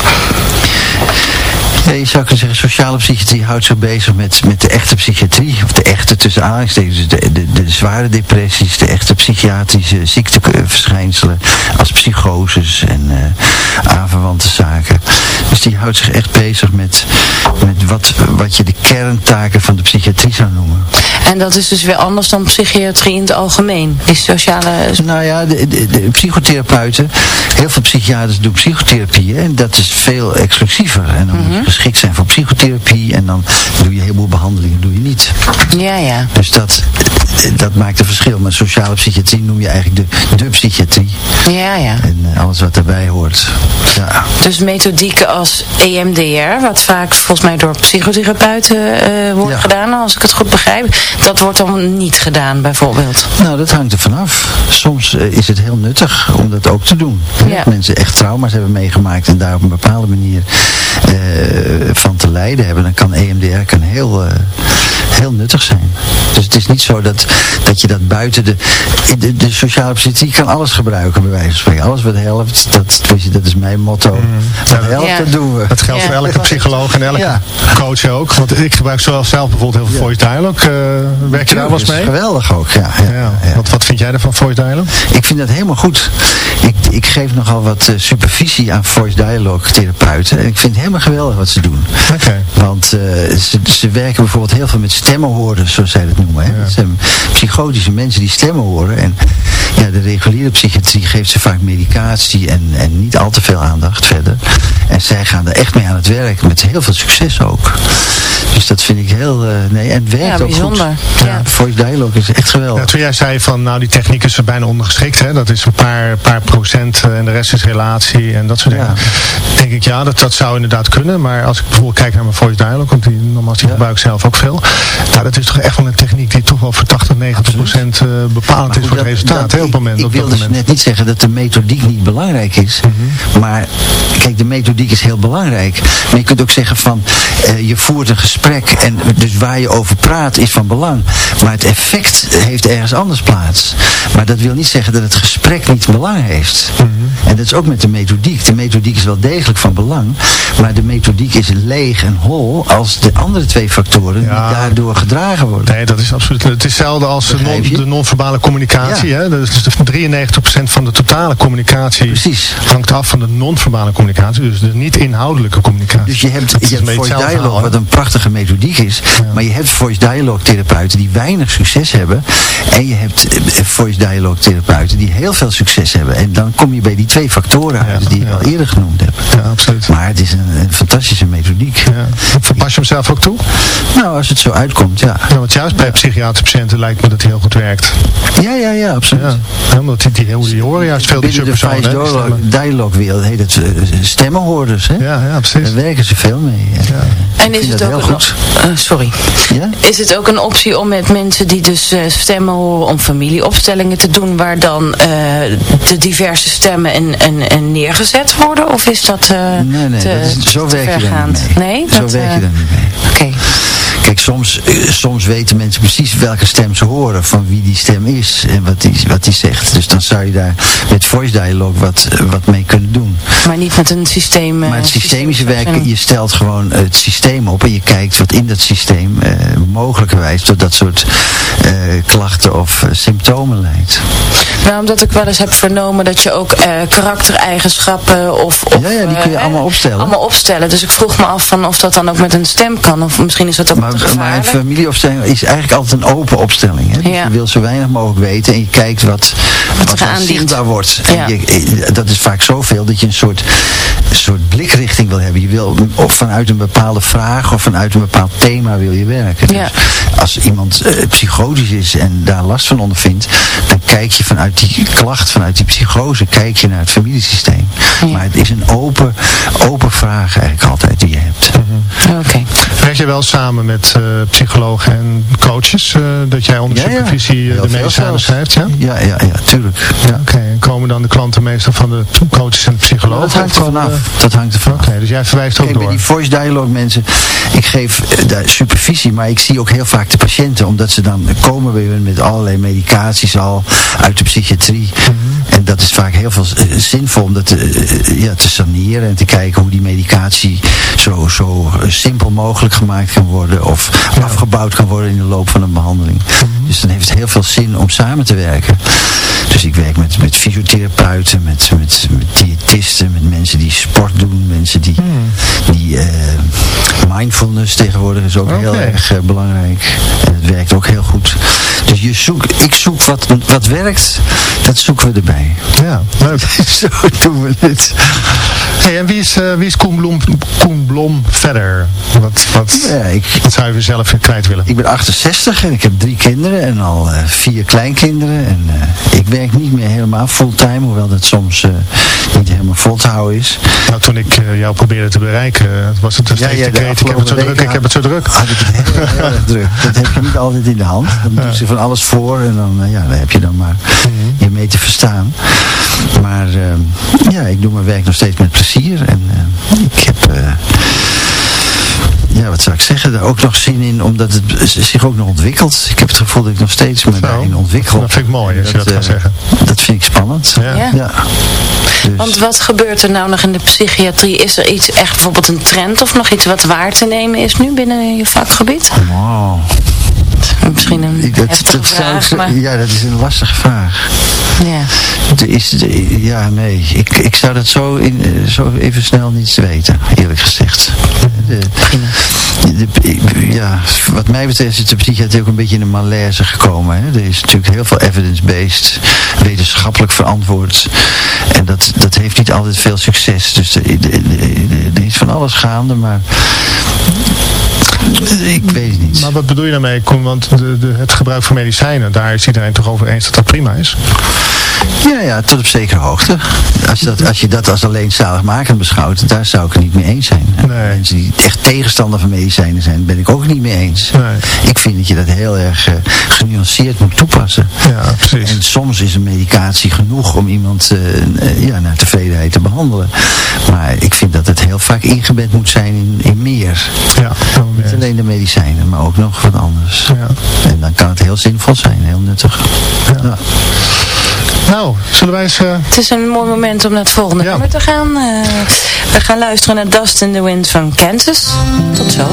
*laughs* Je zou kunnen zeggen, sociale psychiatrie houdt zich bezig met, met de echte psychiatrie. Of de echte tussen aanhalingstekens. Dus de, de, de zware depressies, de echte psychiatrische ziekteverschijnselen. Als psychoses en uh, aanverwante zaken. Dus die houdt zich echt bezig met, met wat, wat je de kerntaken van de psychiatrie zou noemen. En dat is dus weer anders dan psychiatrie in het algemeen? Die sociale... Nou ja, de, de, de psychotherapeuten, heel veel psychiaters doen psychotherapie. En dat is veel exclusiever. En dan mm -hmm. geschikt zijn voor psychotherapie. En dan doe je een heleboel behandelingen, doe je niet. Ja, ja. Dus dat, dat maakt een verschil. Maar sociale psychiatrie noem je eigenlijk de, de psychiatrie. Ja, ja. En uh, alles wat daarbij hoort. Ja. Dus methodieken als EMDR, wat vaak volgens mij door psychotherapeuten uh, wordt ja. gedaan, als ik het goed begrijp. Dat wordt dan niet gedaan, bijvoorbeeld? Nou, dat hangt er vanaf. Soms uh, is het heel nuttig om dat ook te doen. Ja. Mensen echt trauma's hebben meegemaakt en daar op een bepaalde manier van te lijden hebben, dan kan EMDR kan heel, heel nuttig zijn. Dus het is niet zo dat, dat je dat buiten de, de, de sociale psychiatrie kan alles gebruiken bij wijze van spreken. Alles wat helpt, dat, dat is mijn motto. Mm. Wat helpt, ja. dat doen we. Dat geldt ja. voor elke psycholoog en elke ja. coach ook. Want ik gebruik zelf bijvoorbeeld heel veel voice dialogue. Uh, werk je daar wel eens mee? geweldig ook, ja. Wat, wat vind jij ervan, voice dialogue? Ik vind dat helemaal goed. Ik, ik geef nogal wat uh, supervisie aan voice dialogue therapeuten. En ik vind het helemaal geweldig wat ze doen. Okay. Want uh, ze, ze werken bijvoorbeeld heel veel met stemmenhoorders, zoals zij dat noemen. Hè? Ja. Dat zijn psychotische mensen die stemmen horen. En ja, de reguliere psychiatrie geeft ze vaak medicatie en, en niet al te veel aandacht verder. En zij gaan er echt mee aan het werk, met heel veel succes ook. Dus dat vind ik heel, uh, nee, en het werkt ja, ook bijzonder. goed. Ja. Voice dialogue is echt geweldig. Ja, toen jij zei van, nou die techniek is er bijna ondergeschikt, hè? dat is een paar, paar procent uh, en de rest is relatie en dat soort dingen. Denk ik, ja, dat, dat zou inderdaad kunnen, maar als ik bijvoorbeeld kijk naar mijn voice dialogue, want die, nogmaals, die gebruik ik zelf ook veel. Nou, dat is toch echt wel een techniek die toch wel voor 80, 90 procent uh, bepalend is voor het resultaat, op het moment. Ik, ik wil dus net niet zeggen dat de methodiek niet belangrijk is. Mhm. Maar kijk, de methodiek is heel belangrijk. Maar je kunt ook zeggen van, eh, je voert een gesprek en dus waar je over praat is van belang. Maar het effect heeft ergens anders plaats. Maar dat wil niet zeggen dat het gesprek niet belang heeft. Mhm. En dat is ook met de methodiek. De methodiek is wel degelijk van belang. Maar de methodiek is leeg en hol als de andere twee factoren die daardoor gedragen worden. Nee, dat is absoluut. Het is hetzelfde als de, non, de non-verbale communicatie. Hè? Dat is dus 93% van de totale communicatie hangt af van de non-verbale communicatie. Dus de niet-inhoudelijke communicatie. Dus je hebt, Dat je hebt voice dialogue, verhaal, wat een prachtige methodiek is. Maar je hebt voice dialogue therapeuten die weinig succes hebben. En je hebt eh, voice dialogue therapeuten die heel veel succes hebben. En dan kom je bij die twee factoren uit die je al eerder genoemd hebt. Ja, absoluut. Maar het is een, een fantastische methodiek. Verpas je hem zelf ook toe? Nou, als het zo uitkomt, ja. Ja, want juist bij psychiatrische patiënten lijkt me dat hij heel goed werkt. Ja, ja, ja, absoluut. Ja, omdat die, die, die horen juist veel die Binnen de subpersonen. die dialogue, stemmen. dialogue wereld heet het eh, stemmenhoorders. Hè? Ja, ja, precies. Daar werken ze veel mee. En is het ook heel een, goed. eh, sorry. Ja? Is het ook een optie om met mensen die dus eh, stemmen horen om familieopstellingen te doen waar dan eh, de diverse stemmen en, en, en neergezet worden? Of is dat eh Nee, nee, te, dat is, zo te werk je daar vergaand? niet mee. Nee? Zo dat, werk je eh, daar niet mee. Oké. Kijk, soms, eh, soms weten mensen precies welke stem ze horen, van wie die stem is en wat die, wat die zegt. Dus dan zou je daar met voice dialogue wat, wat mee kunnen doen. Maar niet met een systeem. eh, Maar het systemische werken, je stelt gewoon het systeem op en je kijkt wat in dat systeem eh, mogelijkerwijs tot dat soort klachten of symptomen leidt. Nou, omdat ik wel eens heb vernomen dat je ook karaktereigenschappen of, of... Ja, ja, die kun je allemaal opstellen. Allemaal opstellen. Dus ik vroeg me af van of dat dan ook met een stem kan. Of misschien is dat ook Maar, maar een familieopstelling is eigenlijk altijd een open opstelling. Hè? Dus Ja. je wil zo weinig mogelijk weten en je kijkt wat, wat, er ligt. zichtbaar wordt. Ja. En je, eh, dat is vaak zoveel dat je een soort, een soort blikrichting wil hebben. Je wil of vanuit een bepaalde vraag of vanuit een bepaald thema wil je werken. Dus als iemand eh, psychotisch is en daar last van ondervindt, dan kijk je vanuit die klacht, vanuit die psychose, kijk je naar het familiesysteem. Maar het is een open, open vraag eigenlijk altijd die je hebt. Oké. Werk je wel samen met eh, psychologen en coaches? eh, dat jij onder Ja, supervisie eh, de medicijnen schrijft? Ja, Ja, ja, ja, tuurlijk. ja oké. En komen dan de klanten meestal van de coaches en psychologen? Dat hangt er vanaf. Dat hangt er vanaf. Oké, dus jij verwijst ook Kijk, bij door. die voice dialogue mensen, ik geef daar supervisie, maar ik zie ook heel vaak de patiënten, omdat ze dan komen bij hun met allerlei medicaties al uit de psychiatrie. En dat is vaak heel veel zinvol om dat eh, ja, te saneren en te kijken hoe die medicatie zo, zo simpel mogelijk gemaakt kan worden of afgebouwd kan worden in de loop van een behandeling. Dus dan heeft het heel veel zin om samen te werken. Dus ik werk met, met fysiotherapeuten, met, met, met diëtisten, met mensen die sport doen, mensen die, die eh, mindfulness tegenwoordig is ook heel erg eh, belangrijk. En het werkt ook heel goed. Dus je zoekt, ik zoek wat, wat werkt, dat zoeken we erbij. Ja, leuk. *laughs* Zo doen we het. Hey, en wie is, eh, wie is Koen, Blom, Koen Blom verder? Wat, wat, Ja, ik, wat zou je zelf kwijt willen? ik ben 68 en ik heb drie kinderen en al eh, vier kleinkinderen. En eh, ik werk niet meer helemaal fulltime, hoewel dat soms niet helemaal vol te houden is. Nou, toen ik jou probeerde te bereiken, was het een steeds de kreet, ik heb het zo druk, ik heb het zo druk. Had ik het heel, heel *laughs* erg druk. Dat heb je niet altijd in de hand. Dan doen ze van alles voor en dan, ja, daar heb je dan maar Mhm. je mee te verstaan. Maar eh, ja, ik doe mijn werk nog steeds met plezier. En eh, ik heb... eh, ja, wat zou ik zeggen, daar ook nog zin in, omdat het zich ook nog ontwikkelt. Ik heb het gevoel dat ik nog steeds me daarin ontwikkel. Dat vind ik mooi als je dat eh, gaat zeggen. Dat vind ik spannend. Ja. Ja. Ja. Dus- Want wat gebeurt er nou nog in de psychiatrie? Is er iets echt bijvoorbeeld een trend of nog iets wat waar te nemen is nu binnen je vakgebied? Wow. Misschien een dat- heftige vraag, maar Ja, dat is een lastige vraag. ja. Is, de- ja, nee. Ik, ik zou dat zo, in, eh, zo even snel niet weten, eerlijk gezegd. De, de- ja, wat mij betreft is de psychiatrie ook een beetje in een malaise gekomen. Hè. Er is natuurlijk heel veel evidence-based, wetenschappelijk verantwoord. En dat, dat heeft niet altijd veel succes. Dus er, er- er- er is van alles gaande, maar ik weet het niet. Maar wat bedoel je daarmee, Koen? Want de, de, het gebruik van medicijnen, daar is iedereen toch over eens dat dat prima is? Ja, ja, tot op zekere hoogte. Als je dat als, je dat als alleen zaligmakend beschouwt, daar zou ik het niet mee eens zijn. Mensen die echt tegenstander van medicijnen zijn, ben ik ook niet mee eens. Ik vind dat je dat heel erg uh, genuanceerd moet toepassen. Ja, precies. En soms is een medicatie genoeg om iemand uh, ja, naar tevredenheid te behandelen. Maar ik vind dat het heel vaak ingebed moet zijn in, in meer. Ja, Niet alleen de medicijnen, maar ook nog wat anders. Ja. En dan kan het heel zinvol zijn, heel nuttig. Ja. Nou, zullen wij eens... Uh... Het is een mooi moment om naar het volgende ja. nummer te gaan. Uh, we gaan luisteren naar Dust in the Wind van Kansas. Tot zo.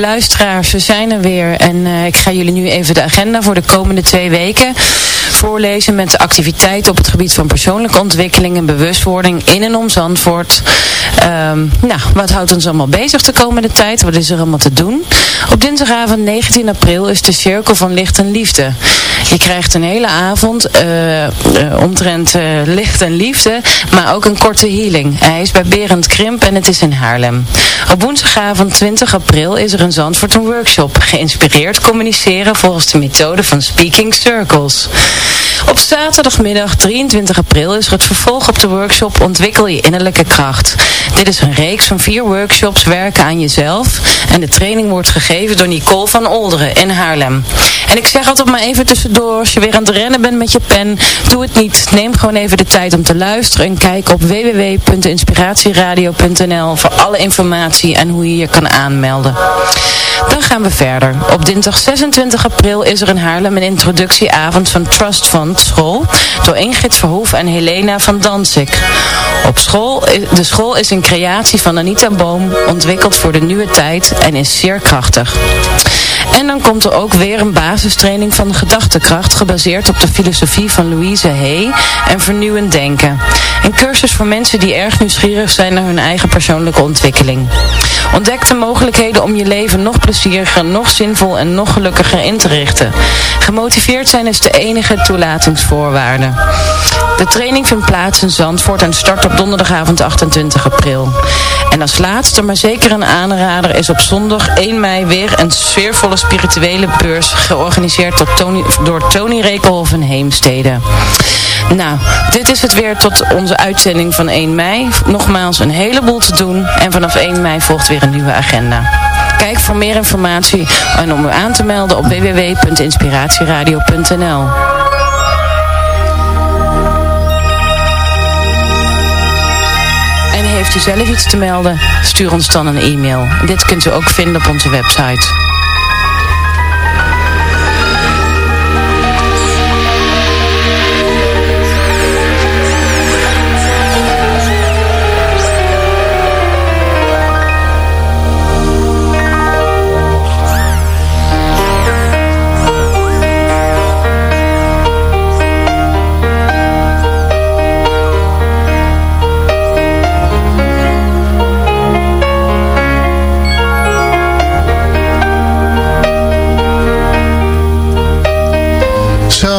Luisteraars, we zijn er weer en uh, ik ga jullie nu even de agenda voor de komende twee weken voorlezen met activiteiten op het gebied van persoonlijke ontwikkeling en bewustwording in en om Zandvoort. Um, nou, wat houdt ons allemaal bezig de komende tijd? Wat is er allemaal te doen? Op dinsdagavond 19 april is de Cirkel van Licht en Liefde. Je krijgt een hele avond uh, uh, omtrent licht en liefde, maar ook een korte healing. Hij is bij Berend Krimp en het is in Haarlem. Op woensdagavond 20 april is er in Zandvoort een workshop, geïnspireerd communiceren volgens de methode van Speaking Circles. Op zaterdagmiddag 23 april is er het vervolg op de workshop Ontwikkel je innerlijke kracht. Dit is een reeks van vier workshops werken aan jezelf. En de training wordt gegeven door Nicole van Olderen in Haarlem. En ik zeg altijd maar even tussendoor, als je weer aan het rennen bent met je pen, doe het niet. Neem gewoon even de tijd om te luisteren en kijk op www.inspiratieradio.nl voor alle informatie en hoe je je kan aanmelden. Dan gaan we verder. Op dinsdag 26 april is er in Haarlem een introductieavond van Trust Fund School door Ingrid Verhoef en Helena van Danzig. Op school, de school is een creatie van Anita Boom, ontwikkeld voor de nieuwe tijd en is zeer krachtig. En dan komt er ook weer een basistraining van gedachtekracht gebaseerd op de filosofie van Louise Hay en vernieuwend denken. Een cursus voor mensen die erg nieuwsgierig zijn naar hun eigen persoonlijke ontwikkeling. Ontdek de mogelijkheden om je leven nog plezieriger, nog zinvol en nog gelukkiger in te richten. Gemotiveerd zijn is de enige toelatingsvoorwaarde. De training vindt plaats in Zandvoort en start op donderdagavond 28 april. En als laatste, maar zeker een aanrader, is op zondag 1 mei weer een sfeervolle spirituele beurs georganiseerd door Tony, door Tony Rekelhoff in Heemstede. Nou, dit is het weer tot onze uitzending van 1 mei. Nogmaals een heleboel te doen en vanaf 1 mei volgt weer een nieuwe agenda. Kijk voor meer informatie en om u aan te melden op www.inspiratieradio.nl u zelf iets te melden? Stuur ons dan een e-mail. Dit kunt u ook vinden op onze website.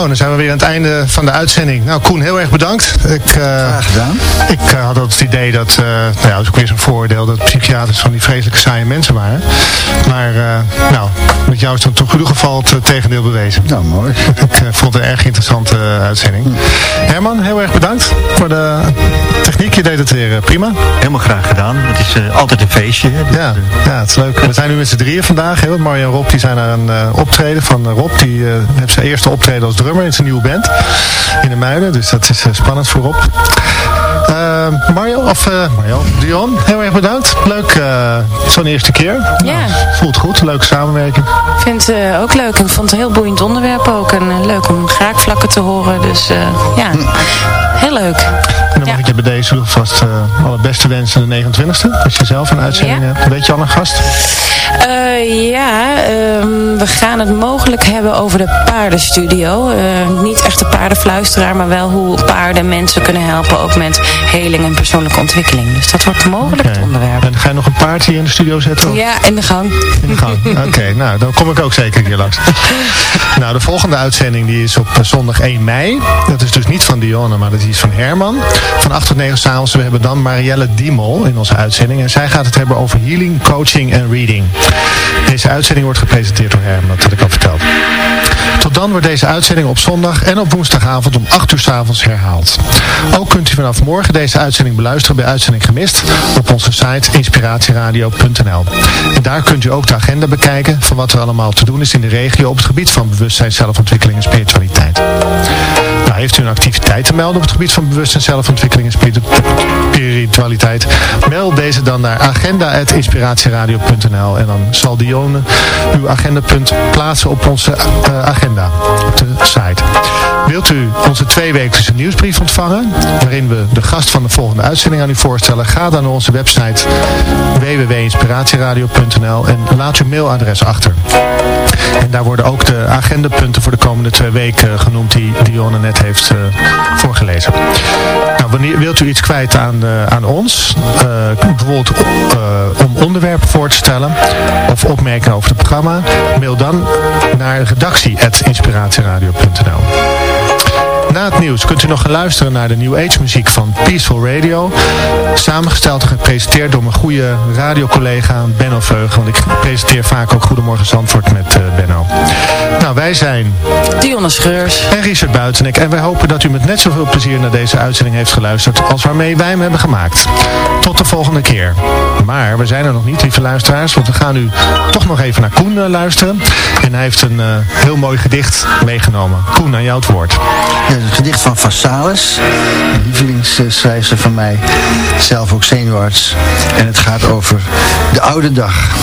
Dan zijn we weer aan het einde van de uitzending. Nou, Koen, heel erg bedankt. Ik, uh, Graag gedaan. Ik uh, had altijd het idee dat, uh, nou ja, dat is ook weer zo'n voordeel, dat psychiaters van die vreselijke saaie mensen waren. Maar, nou, met jou is dan toch in ieder geval het tegendeel bewezen. Nou, mooi. ik vond het een erg interessante uitzending. Hm. Herman, heel erg bedankt voor de techniek. Je deed het weer prima. Helemaal graag gedaan. Het is altijd een feestje. Hè? Ja, ja, het is leuk. We zijn nu met z'n drieën vandaag. Hè? Mario en Rob die zijn naar een optreden van Rob. Die heeft zijn eerste optreden als drummer in zijn nieuwe band. In de Muiden, dus dat is uh, spannend voorop. Uh, Mario, of uh, Mario, Dion, heel erg bedankt. Leuk, zo'n eerste keer. Ja. Nou, voelt goed, leuke samenwerking. Ik vind het ook leuk en ik vond het een heel boeiend onderwerp ook. En leuk om graakvlakken te horen, dus ja, heel leuk. En dan mag ik je bij deze vast alle beste wensen de 29e. Als je zelf een uitzending ja. hebt. Weet je al een gast? Uh, ja, uh, we gaan het mogelijk hebben over de paardenstudio. Uh, niet echt de paardenfluisteraar, maar wel hoe paarden mensen kunnen helpen. Ook met heling en persoonlijke ontwikkeling. Dus dat wordt mogelijk okay. het onderwerp. En ga je nog een paard hier in de studio zetten? Of? Ja, in de gang. In de gang, *laughs* oké. Okay, nou, dan kom ik ook zeker hier langs. *laughs* nou, de volgende uitzending die is op zondag 1 mei. Dat is dus niet van Dionne, maar dat is van Herman. Van 8 tot 9 s'avonds. We hebben dan Marielle Diemol in onze uitzending. En zij gaat het hebben over healing, coaching en reading. Deze uitzending wordt gepresenteerd door Herman, dat had ik al verteld. Tot dan wordt deze uitzending op zondag en op woensdagavond om 8 uur s avonds herhaald. Ook kunt u vanaf morgen deze uitzending beluisteren bij Uitzending Gemist op onze site inspiratieradio.nl. En daar kunt u ook de agenda bekijken van wat er allemaal te doen is in de regio op het gebied van bewustzijn, zelfontwikkeling en spiritualiteit. Nou, heeft u een activiteit te melden op het gebied van bewustzijn, zelfontwikkeling en spiritualiteit, meld deze dan naar agenda.inspiratieradio.nl en dan zal Dione uw agendapunt plaatsen op onze uh, agenda, op de site. Wilt u onze tweewekelijkse nieuwsbrief ontvangen, waarin we de gast van de volgende uitzending aan u voorstellen, ga dan naar onze website www.inspiratieradio.nl en laat uw mailadres achter. En daar worden ook de agendapunten voor de komende twee weken genoemd die Dionne net heeft uh, voorgelezen. Nou, wanneer wilt u iets kwijt aan, uh, aan ons, bijvoorbeeld om onderwerpen voor te stellen of opmerkingen over het programma, mail dan naar redactie.inspiratieradio.nl Na het nieuws kunt u nog gaan luisteren naar de New Age muziek van Peaceful Radio. Samengesteld en gepresenteerd door mijn goede radiocollega Benno Veug. Want ik presenteer vaak ook Goedemorgen Zandvoort met uh, Benno. Nou, wij zijn... Dionne Schreurs. En Richard Buitenek. En wij hopen dat u met net zoveel plezier naar deze uitzending heeft geluisterd als waarmee wij hem hebben gemaakt. Tot de volgende keer. Maar we zijn er nog niet, lieve luisteraars. Want we gaan nu toch nog even naar Koen uh, luisteren. En hij heeft een uh, heel mooi gedicht meegenomen. Koen, aan jou het woord. Ja, gedicht van Vassalis. Een lievelingsschrijfster van mij. Zelf ook zenuwarts. En het gaat over de oude dag.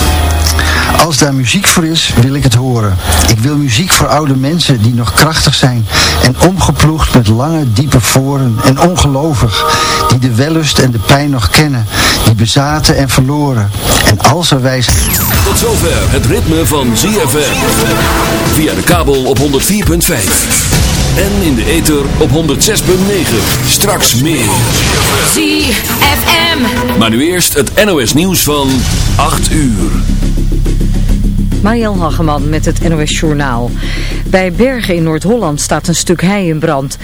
Als daar muziek voor is, wil ik het horen. Ik wil muziek voor oude mensen die nog krachtig zijn en omgeploegd met lange, diepe voren en ongelovig, die de wellust en de pijn nog kennen, die bezaten en verloren. En als er wij zijn... Tot zover het ritme van ZFM. Via de kabel op 104.5. En in de ether op 106.9. Straks meer. ZFM. Maar nu eerst het NOS nieuws van 8 uur. Mariel Hageman met het NOS Journaal. Bij Bergen in Noord-Holland staat een stuk hei in brand.